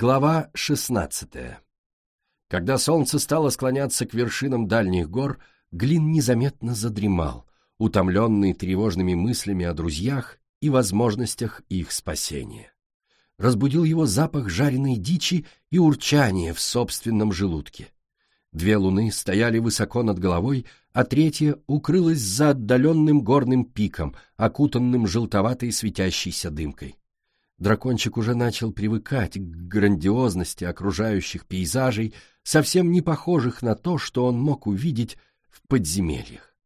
Глава 16. Когда солнце стало склоняться к вершинам дальних гор, Глин незаметно задремал, утомленный тревожными мыслями о друзьях и возможностях их спасения. Разбудил его запах жареной дичи и урчание в собственном желудке. Две луны стояли высоко над головой, а третья укрылась за отдаленным горным пиком, окутанным желтоватой светящейся дымкой. Дракончик уже начал привыкать к грандиозности окружающих пейзажей, совсем не похожих на то, что он мог увидеть в подземельях.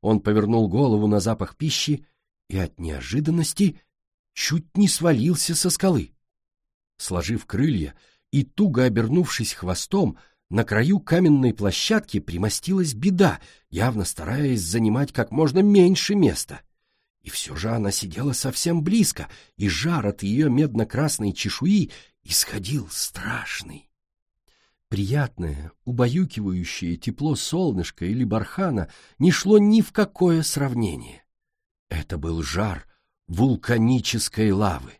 Он повернул голову на запах пищи и от неожиданности чуть не свалился со скалы. Сложив крылья и туго обернувшись хвостом, на краю каменной площадки примостилась беда, явно стараясь занимать как можно меньше места — и все же она сидела совсем близко, и жар от ее медно-красной чешуи исходил страшный. Приятное, убаюкивающее тепло солнышка или бархана не шло ни в какое сравнение. Это был жар вулканической лавы.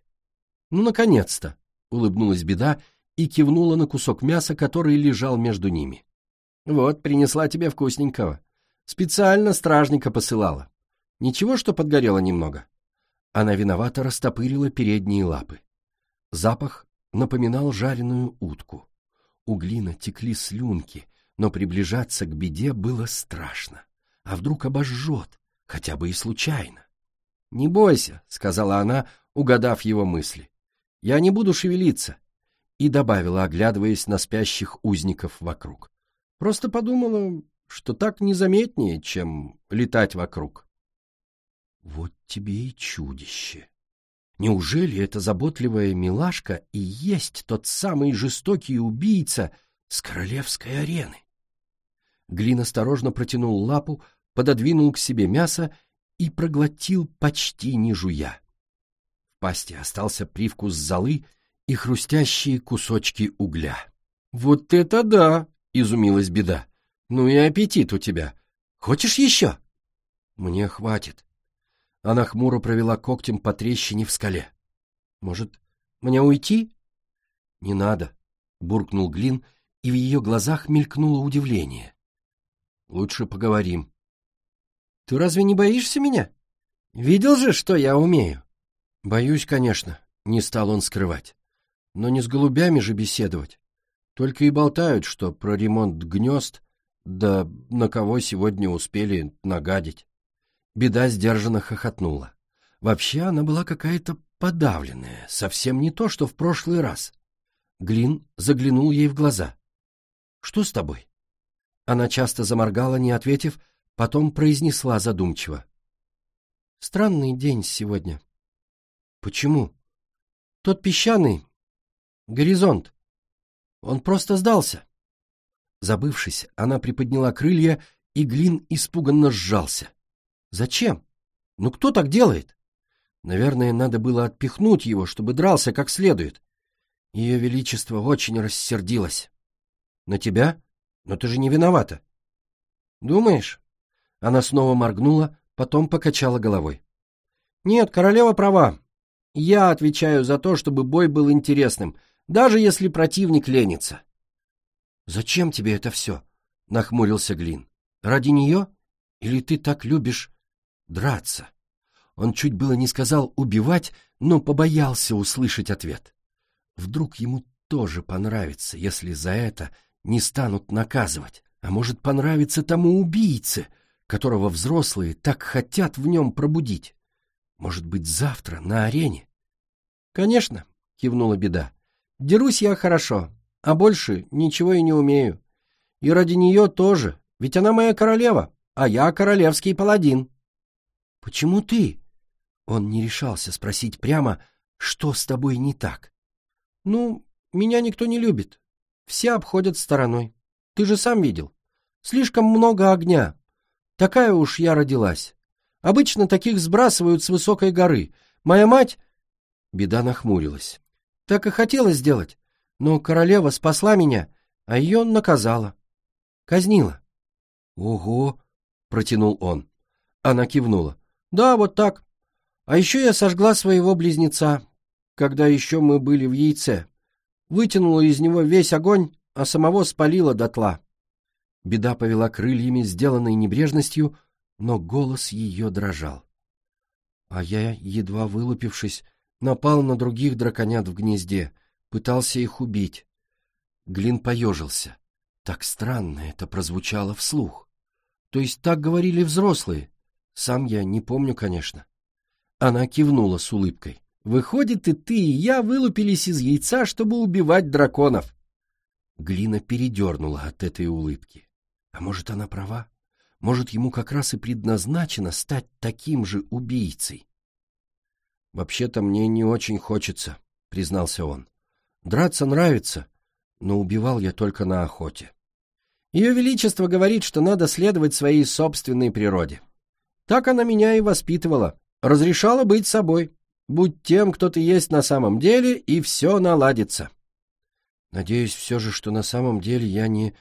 «Ну, наконец-то!» — улыбнулась беда и кивнула на кусок мяса, который лежал между ними. «Вот, принесла тебе вкусненького. Специально стражника посылала. Ничего, что подгорело немного?» Она виновато растопырила передние лапы. Запах напоминал жареную утку. У Глина текли слюнки, но приближаться к беде было страшно. А вдруг обожжет, хотя бы и случайно? «Не бойся», — сказала она, угадав его мысли. «Я не буду шевелиться», — и добавила, оглядываясь на спящих узников вокруг. «Просто подумала, что так незаметнее, чем летать вокруг». Вот тебе и чудище. Неужели эта заботливая милашка и есть тот самый жестокий убийца с королевской арены? Глин осторожно протянул лапу, пододвинул к себе мясо и проглотил почти не жуя. В пасти остался привкус золы и хрустящие кусочки угля. — Вот это да! — изумилась беда. — Ну и аппетит у тебя. Хочешь еще? — Мне хватит, она хмуро провела когтем по трещине в скале. «Может, мне уйти?» «Не надо», — буркнул Глин, и в ее глазах мелькнуло удивление. «Лучше поговорим». «Ты разве не боишься меня? Видел же, что я умею?» «Боюсь, конечно», — не стал он скрывать. «Но не с голубями же беседовать. Только и болтают, что про ремонт гнезд, да на кого сегодня успели нагадить». Беда сдержанно хохотнула. Вообще она была какая-то подавленная, совсем не то, что в прошлый раз. Глин заглянул ей в глаза. «Что с тобой?» Она часто заморгала, не ответив, потом произнесла задумчиво. «Странный день сегодня». «Почему?» «Тот песчаный. Горизонт. Он просто сдался». Забывшись, она приподняла крылья, и Глин испуганно сжался. Зачем? Ну кто так делает? Наверное, надо было отпихнуть его, чтобы дрался как следует. Ее Величество очень рассердилось. На тебя? Но ты же не виновата. Думаешь? Она снова моргнула, потом покачала головой. Нет, королева права. Я отвечаю за то, чтобы бой был интересным, даже если противник ленится. Зачем тебе это все? Нахмурился Глин. Ради нее? Или ты так любишь драться. Он чуть было не сказал «убивать», но побоялся услышать ответ. Вдруг ему тоже понравится, если за это не станут наказывать, а может понравиться тому убийце, которого взрослые так хотят в нем пробудить. Может быть, завтра на арене? — Конечно, — кивнула беда. — Дерусь я хорошо, а больше ничего и не умею. И ради нее тоже, ведь она моя королева, а я королевский паладин. «Почему ты?» Он не решался спросить прямо, что с тобой не так. «Ну, меня никто не любит. Все обходят стороной. Ты же сам видел. Слишком много огня. Такая уж я родилась. Обычно таких сбрасывают с высокой горы. Моя мать...» Беда нахмурилась. «Так и хотела сделать, но королева спасла меня, а ее наказала. Казнила». «Ого!» — протянул он. Она кивнула. Да, вот так. А еще я сожгла своего близнеца, когда еще мы были в яйце. вытянула из него весь огонь, а самого спалила дотла. Беда повела крыльями, сделанной небрежностью, но голос ее дрожал. А я, едва вылупившись, напал на других драконят в гнезде, пытался их убить. Глин поежился. Так странно это прозвучало вслух. То есть так говорили взрослые. Сам я не помню, конечно. Она кивнула с улыбкой. Выходит, и ты, и я вылупились из яйца, чтобы убивать драконов. Глина передернула от этой улыбки. А может, она права? Может, ему как раз и предназначено стать таким же убийцей? «Вообще-то мне не очень хочется», — признался он. «Драться нравится, но убивал я только на охоте». Ее Величество говорит, что надо следовать своей собственной природе. Так она меня и воспитывала, разрешала быть собой. Будь тем, кто ты есть на самом деле, и все наладится. Надеюсь все же, что на самом деле я не...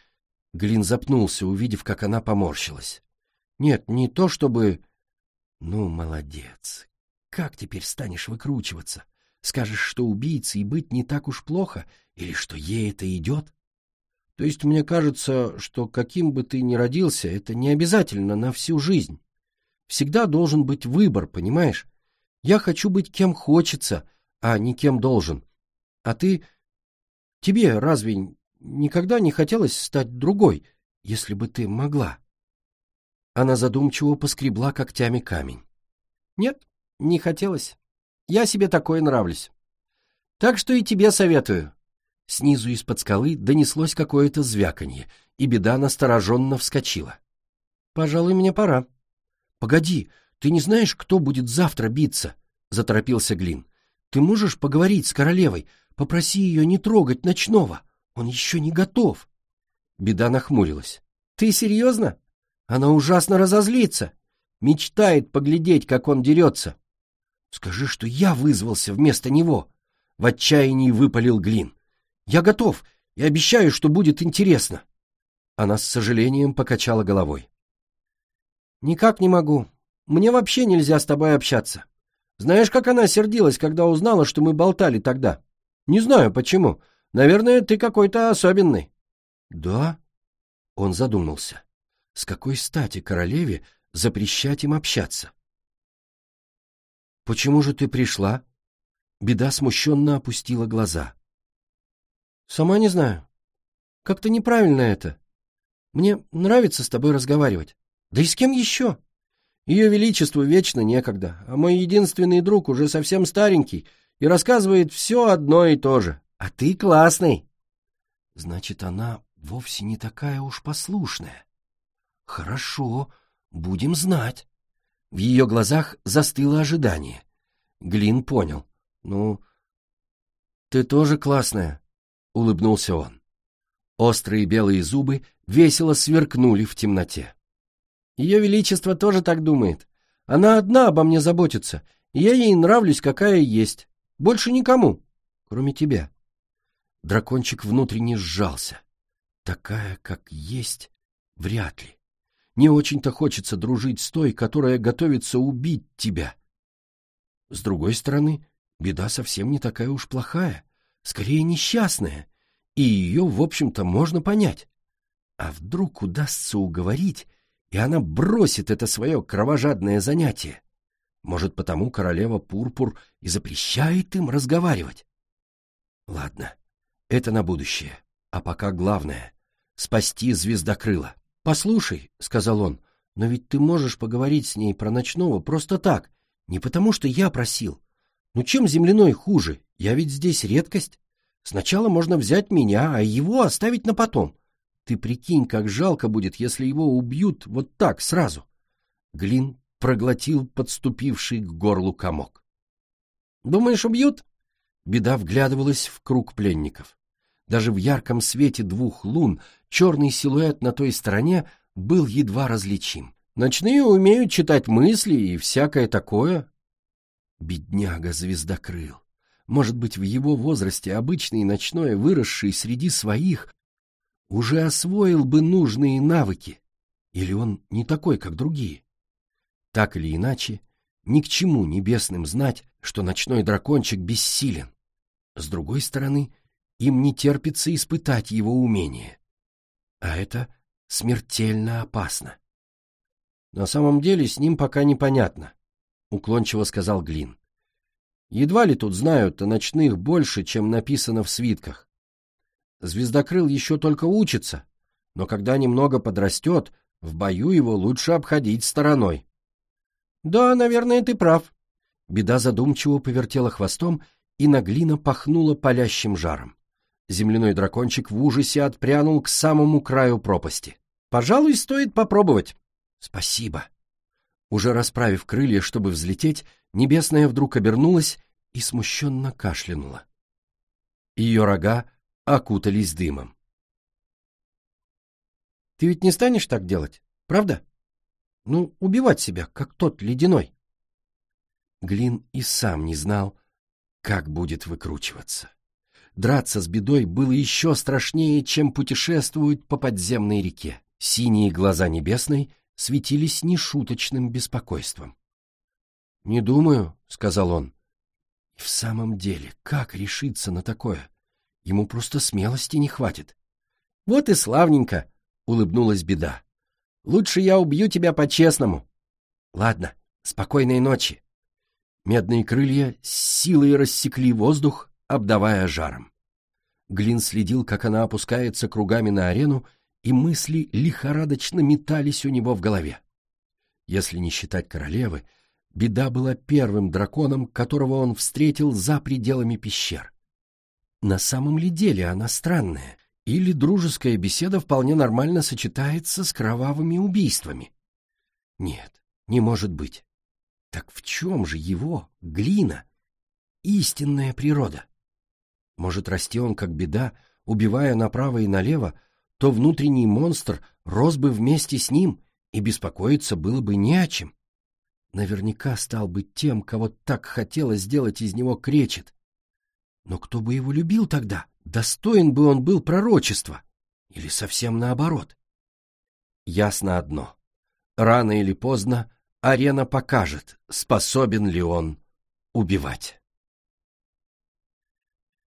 Глин запнулся, увидев, как она поморщилась. Нет, не то чтобы... Ну, молодец. Как теперь станешь выкручиваться? Скажешь, что убийцей быть не так уж плохо, или что ей это идет? То есть мне кажется, что каким бы ты ни родился, это не обязательно на всю жизнь. Всегда должен быть выбор, понимаешь? Я хочу быть кем хочется, а не кем должен. А ты... Тебе разве никогда не хотелось стать другой, если бы ты могла?» Она задумчиво поскребла когтями камень. «Нет, не хотелось. Я себе такое нравлюсь. Так что и тебе советую». Снизу из-под скалы донеслось какое-то звяканье, и беда настороженно вскочила. «Пожалуй, мне пора». «Погоди, ты не знаешь, кто будет завтра биться?» — заторопился Глин. «Ты можешь поговорить с королевой, попроси ее не трогать ночного». Он еще не готов. Беда нахмурилась. Ты серьезно? Она ужасно разозлится. Мечтает поглядеть, как он дерется. Скажи, что я вызвался вместо него. В отчаянии выпалил Глин. Я готов и обещаю, что будет интересно. Она с сожалением покачала головой. Никак не могу. Мне вообще нельзя с тобой общаться. Знаешь, как она сердилась, когда узнала, что мы болтали тогда? Не знаю, почему. Наверное, ты какой-то особенный. Да? Он задумался. С какой стати королеве запрещать им общаться? Почему же ты пришла? Беда смущенно опустила глаза. Сама не знаю. Как-то неправильно это. Мне нравится с тобой разговаривать. Да и с кем еще? Ее Величеству вечно некогда, а мой единственный друг уже совсем старенький и рассказывает все одно и то же. А ты классный. Значит, она вовсе не такая уж послушная. Хорошо, будем знать. В ее глазах застыло ожидание. Глин понял. Ну, ты тоже классная, улыбнулся он. Острые белые зубы весело сверкнули в темноте. Ее Величество тоже так думает. Она одна обо мне заботится, и я ей нравлюсь, какая есть. Больше никому, кроме тебя. Дракончик внутренне сжался. Такая, как есть, вряд ли. Не очень-то хочется дружить с той, которая готовится убить тебя. С другой стороны, беда совсем не такая уж плохая, скорее несчастная, и ее, в общем-то, можно понять. А вдруг удастся уговорить, и она бросит это свое кровожадное занятие? Может, потому королева Пурпур и запрещает им разговаривать? Ладно, это на будущее. А пока главное — спасти звездокрыла. «Послушай», — сказал он, — «но ведь ты можешь поговорить с ней про ночного просто так, не потому что я просил. Ну чем земляной хуже? Я ведь здесь редкость. Сначала можно взять меня, а его оставить на потом. Ты прикинь, как жалко будет, если его убьют вот так сразу». Глин проглотил подступивший к горлу комок. «Думаешь, убьют?» Беда вглядывалась в круг пленников. Даже в ярком свете двух лун черный силуэт на той стороне был едва различим. Ночные умеют читать мысли и всякое такое. Бедняга звездокрыл. Может быть, в его возрасте обычный ночной, выросший среди своих, уже освоил бы нужные навыки. Или он не такой, как другие? Так или иначе, ни к чему небесным знать, что ночной дракончик бессилен. С другой стороны, им не терпится испытать его умение. А это смертельно опасно. На самом деле с ним пока непонятно, — уклончиво сказал Глин. Едва ли тут знают о ночных больше, чем написано в свитках. Звездокрыл еще только учится, но когда немного подрастет, в бою его лучше обходить стороной. — Да, наверное, ты прав. Беда задумчиво повертела хвостом и на глина пахнула палящим жаром. Земляной дракончик в ужасе отпрянул к самому краю пропасти. — Пожалуй, стоит попробовать. — Спасибо. Уже расправив крылья, чтобы взлететь, Небесная вдруг обернулась и смущенно кашлянула. Ее рога окутались дымом. Ты ведь не станешь так делать, правда? Ну, убивать себя, как тот ледяной. Глин и сам не знал, как будет выкручиваться. Драться с бедой было еще страшнее, чем путешествовать по подземной реке. Синие глаза небесной светились нешуточным беспокойством. — Не думаю, — сказал он. — В самом деле, как решиться на такое? Ему просто смелости не хватит. — Вот и славненько, — улыбнулась беда. — Лучше я убью тебя по-честному. — Ладно, спокойной ночи. Медные крылья с силой рассекли воздух, обдавая жаром. Глин следил, как она опускается кругами на арену, и мысли лихорадочно метались у него в голове. Если не считать королевы, беда была первым драконом, которого он встретил за пределами пещер. На самом ли деле она странная? Или дружеская беседа вполне нормально сочетается с кровавыми убийствами? Нет, не может быть. Так в чем же его, глина, истинная природа? Может, расти он как беда, убивая направо и налево, то внутренний монстр рос бы вместе с ним, и беспокоиться было бы не о чем. Наверняка стал бы тем, кого так хотелось сделать из него кречет. Но кто бы его любил тогда? Достоин бы он был пророчества. Или совсем наоборот? Ясно одно. Рано или поздно арена покажет, способен ли он убивать.